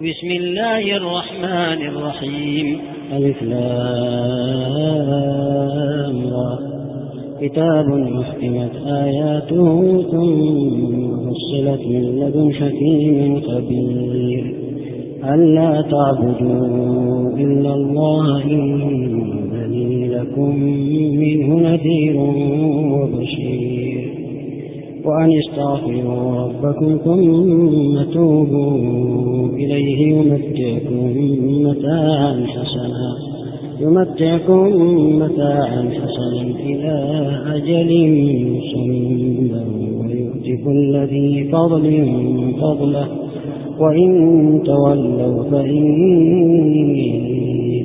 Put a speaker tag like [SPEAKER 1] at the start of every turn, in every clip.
[SPEAKER 1] بسم الله الرحمن الرحيم.
[SPEAKER 2] ألف كتاب محكمت آياته ثم فصلت من لدن حكيم خبير. ألا تعبدوا إلا الله إنني لكم منه نذير وبشير. وأن استغفروا ربكم ثم توبوا إليه يمتعكم متاعا حسنا يمتعكم متاعا حسنا إلى أجل مسمى ويؤتي كل ذي فضل فضله وإن تولوا فإني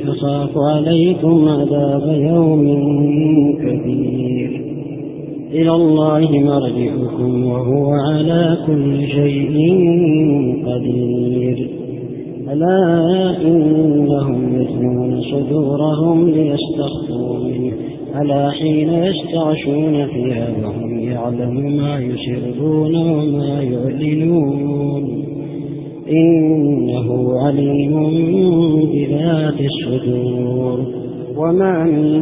[SPEAKER 2] أخاف عليكم عذاب يوم كبير. إلى الله مرجعكم وهو على كل شيء قدير. ألا إنهم يثنون صدورهم ليستخفوا منه. ألا حين يستغشون ثيابهم يعلم ما يسرون وما يعلنون. إنه عليم بذات الصدور. وما من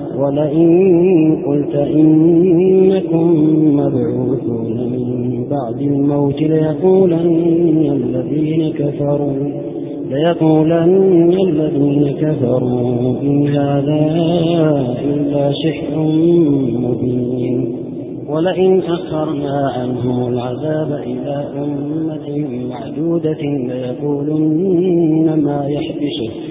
[SPEAKER 2] ولئن قلت إنكم مبعوثون من بعد الموت ليقولن الذين كفروا ليقولن الذين كفروا إن هذا إلا سحر مبين. ولئن أخرنا عنهم العذاب إلى أمة معدودة ليقولن ما يحبسه.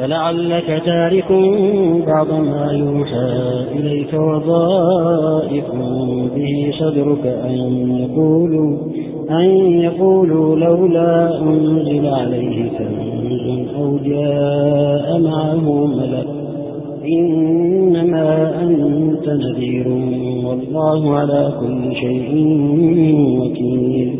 [SPEAKER 2] فلعلك تارك بعض ما يوحى إليك وضائف به صدرك أن يقولوا أن يقولوا لولا أنزل عليه كنز أو جاء معه ملك إنما أنت نذير والله على كل شيء وكيل.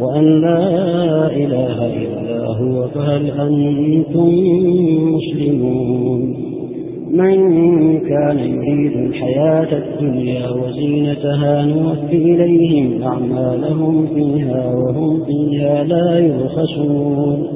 [SPEAKER 2] وأن لا إله إلا هو فهل أنتم مسلمون؟ من كان يريد الحياة الدنيا وزينتها نوفي إليهم أعمالهم فيها وهم فيها لا يرخصون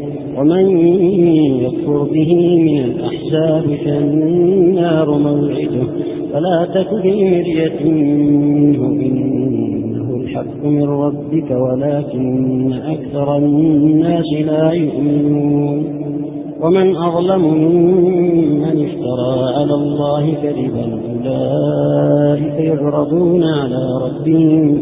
[SPEAKER 2] ومن يكفر به من الأحزاب فالنار موعده. فلا تك مرية منه إنه الحق من ربك ولكن أكثر الناس لا يؤمنون. ومن أظلم ممن افترى على الله كذبا أولئك يعرضون على ربهم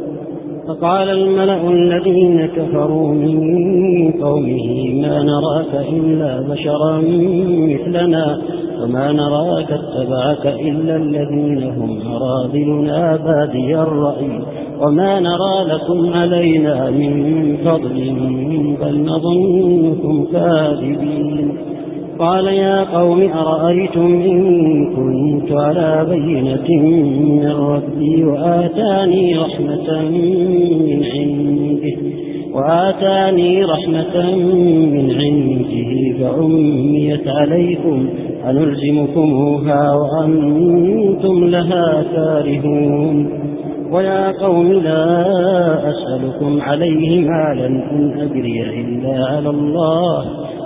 [SPEAKER 2] فقال الملأ الذين كفروا من قومه ما نراك إلا بشرا مثلنا وما نراك اتبعك إلا الذين هم أراذلنا بادي الرأي وما نرى لكم علينا من فضل بل نظنكم كاذبين قال يا قوم أرأيتم إن كنت على بينة من ربي وآتاني رحمة من عنده وآتاني رحمة من عنده فعميت عليكم أنلزمكموها وأنتم لها كارهون. ويا قوم لا أسألكم عليه مالا إن أجري إلا على الله.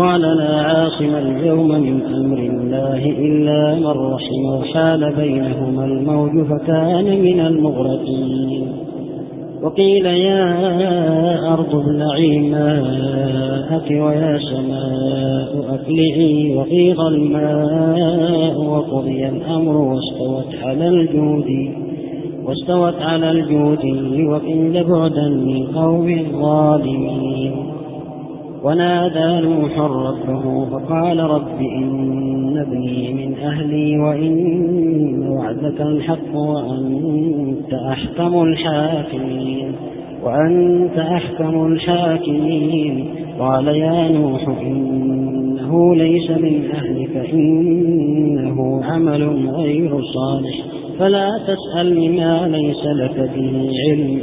[SPEAKER 2] قال لا عاصم اليوم من أمر الله إلا من رحم وحال بينهما الموج فكان من المغرقين. وقيل يا أرض ابلعي ماءك ويا سماء أقلعي وغيض الماء وقضي الأمر واستوت على الجود واستوت على الجود وقيل بعدا للقوم الظالمين ونادى نوح ربه فقال رب إن ابني من أهلي وإن وعدك الحق وأنت أحكم الحاكمين وأنت أحكم الحاكمين قال يا نوح إنه ليس من أهلك إنه عمل غير صالح فلا تسأل ما ليس لك به علم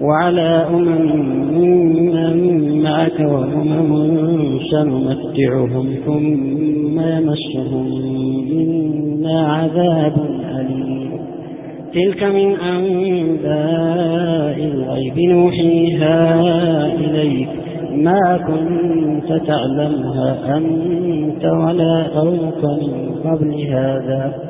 [SPEAKER 2] وعلى أمم من معك وأمم سنمتعهم ثم يمسهم منا عذاب أليم. تلك من أنباء الغيب. نوحيها إليك. ما كنت تعلمها أنت ولا قومك من قبل هذا.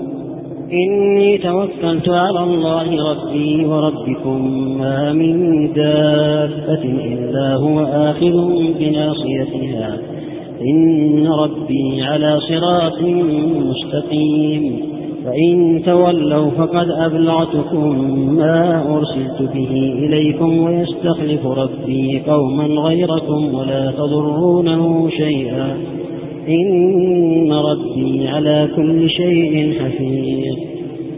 [SPEAKER 2] إني توكلت على الله ربي وربكم ما من دابة إلا هو آخذ بناصيتها. إن ربي على صراط مستقيم. فإن تولوا فقد أبلغتكم ما أرسلت به إليكم ويستخلف ربي قوما غيركم ولا تضرونه شيئا. إن ربي على كل شيء حفيظ.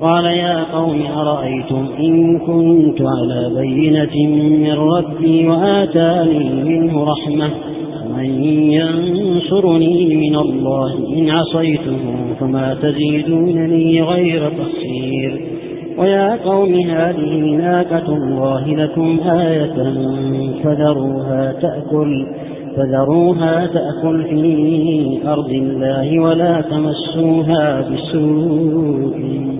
[SPEAKER 2] قال يا قوم أرأيتم إن كنت على بينة من ربي وآتاني منه رحمة من ينصرني من الله إن عصيته فما تزيدونني غير تخسير ويا قوم هذه ناقة الله لكم آية فذروها تأكل فذروها تأكل في أرض الله ولا تمسوها بسوء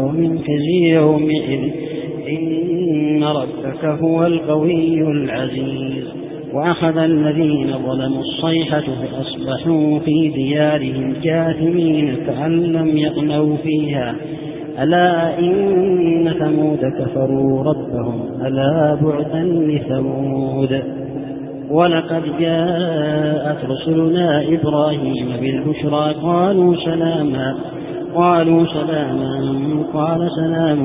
[SPEAKER 2] ومن خزي يومئذ إن ربك هو القوي العزيز. وأخذ الذين ظلموا الصيحة فأصبحوا في ديارهم جاثمين كأن لم يغنوا فيها. ألا إن ثمود كفروا ربهم؟ ألا بعدا لثمود؟ ولقد جاءت رسلنا إبراهيم بالبشرى قالوا سلاما. قالوا سلاما قال سلام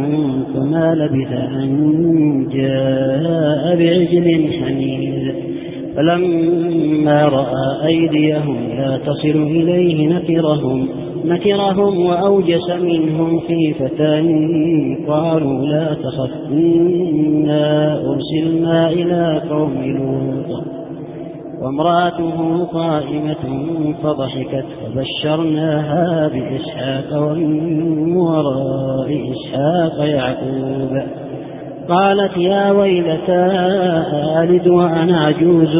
[SPEAKER 2] فما لبث أن جاء بعجل حنيذ. فلما رأى أيديهم لا تصل إليه نكرهم نكرهم وأوجس منهم خيفة قالوا لا تخف إنا أرسلنا إلى قوم لوط. وامرأته قائمة فضحكت فبشرناها بإسحاق ومن وراء إسحاق يعقوب. قالت يا ويلتى آلد وأنا عجوز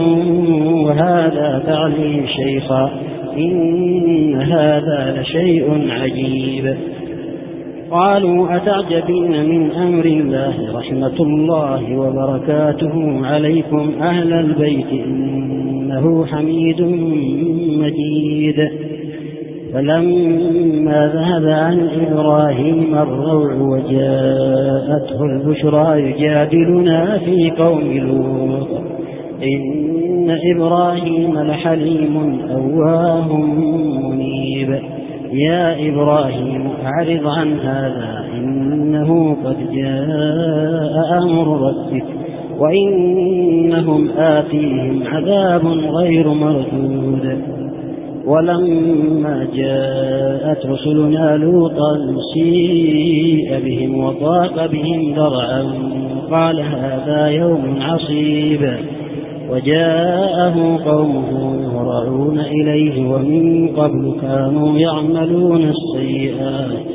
[SPEAKER 2] وهذا بعلي شيخا إن هذا لشيء عجيب. قالوا أتعجبين من أمر الله رحمة الله وبركاته عليكم أهل البيت؟ إنه حميد مجيد. فلما ذهب عن إبراهيم الروع وجاءته البشرى يجادلنا في قوم لوط. إن إبراهيم لحليم أواه منيب. يا إبراهيم أعرض عن هذا إنه قد جاء أمر ربك. وإنهم آتيهم عذاب غير مردود. ولما جاءت رسلنا لوطا سيء بهم وضاق بهم ذرعا قال هذا يوم عصيب. وجاءه قومه يهرعون إليه ومن قبل كانوا يعملون السيئات.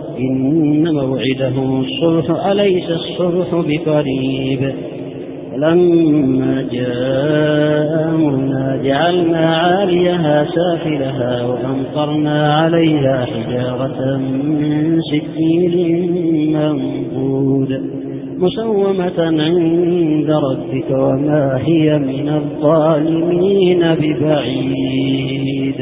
[SPEAKER 2] إن موعدهم الصبح أليس الصبح بقريب؟ لما جاء أمرنا جعلنا عاليها سافلها وأمطرنا عليها حجارة من سكين منبود مسومة عند ربك وما هي من الظالمين ببعيد.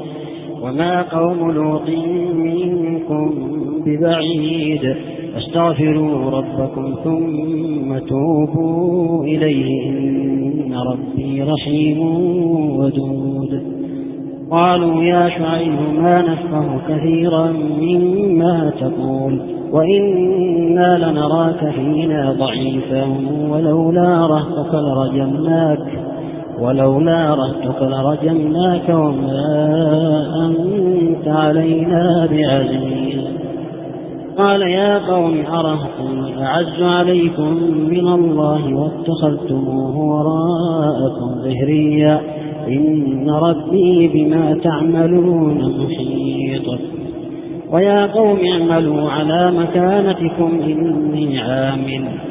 [SPEAKER 2] وما قوم لوط منكم ببعيد أستغفروا ربكم ثم توبوا إليه إن ربي رحيم ودود. قالوا يا شعيب ما نفقه كثيرا مما تقول وإنا لنراك فينا ضعيفا ولولا رهتك لرجمناك ولولا رهتك لرجمناك وما أنت علينا بعزيز. قال يا قوم أرهتم أعز عليكم من الله واتخذتموه وراءكم ظهريا إن ربي بما تعملون محيط. ويا قوم اعملوا على مكانتكم إني عامل.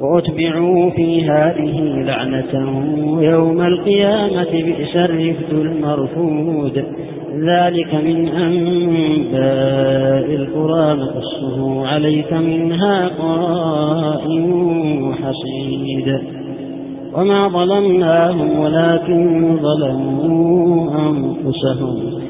[SPEAKER 2] وأتبعوا في هذه لعنة يوم القيامة بئس الرفد المرفود. ذلك من أنباء القرى نقصه عليك منها قائم حصيد وما ظلمناهم ولكن ظلموا أنفسهم.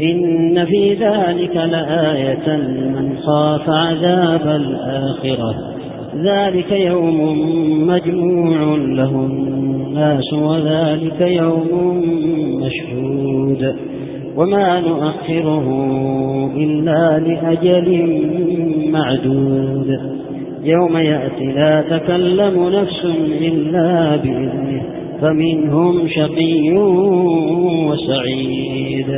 [SPEAKER 2] إن في ذلك لآية من خاف عذاب الآخرة. ذلك يوم مجموع له الناس وذلك يوم مشهود. وما نؤخره إلا لأجل معدود. يوم يأتي لا تكلم نفس إلا بإذنه. فمنهم شقي وسعيد.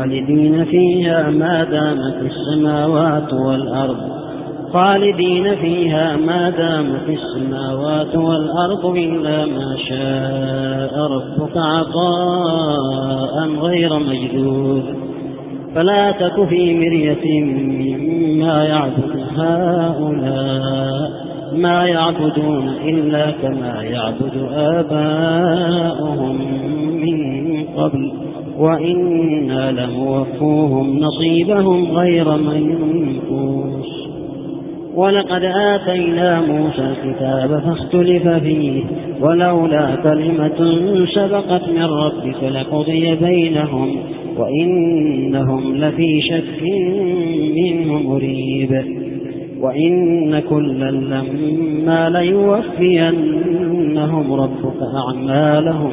[SPEAKER 2] خالدين فيها ما دامت السماوات والأرض. خالدين فيها ما دامت السماوات والأرض إلا ما شاء ربك عطاء غير مجدود فلا تك في مرية مما يعبد هؤلاء ما يعبدون إلا كما يعبد آباؤهم من قبل. وإنا لموفوهم نصيبهم غير منقوص. ولقد آتينا موسى الكتاب فاختلف فيه ولولا كلمة سبقت من ربك لقضي بينهم وإنهم لفي شك منه مريب. وإن كلا لما ليوفينهم ربك أعمالهم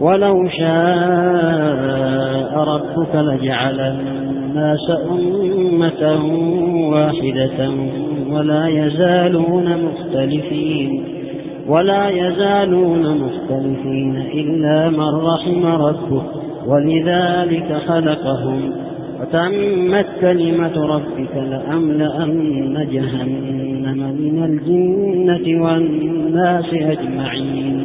[SPEAKER 2] ولو شاء ربك لجعل الناس أمة واحدة ولا يزالون مختلفين ولا يزالون مختلفين إلا من رحم ربه ولذلك خلقهم وتمت كلمة ربك لأملأن جهنم من الجنة والناس أجمعين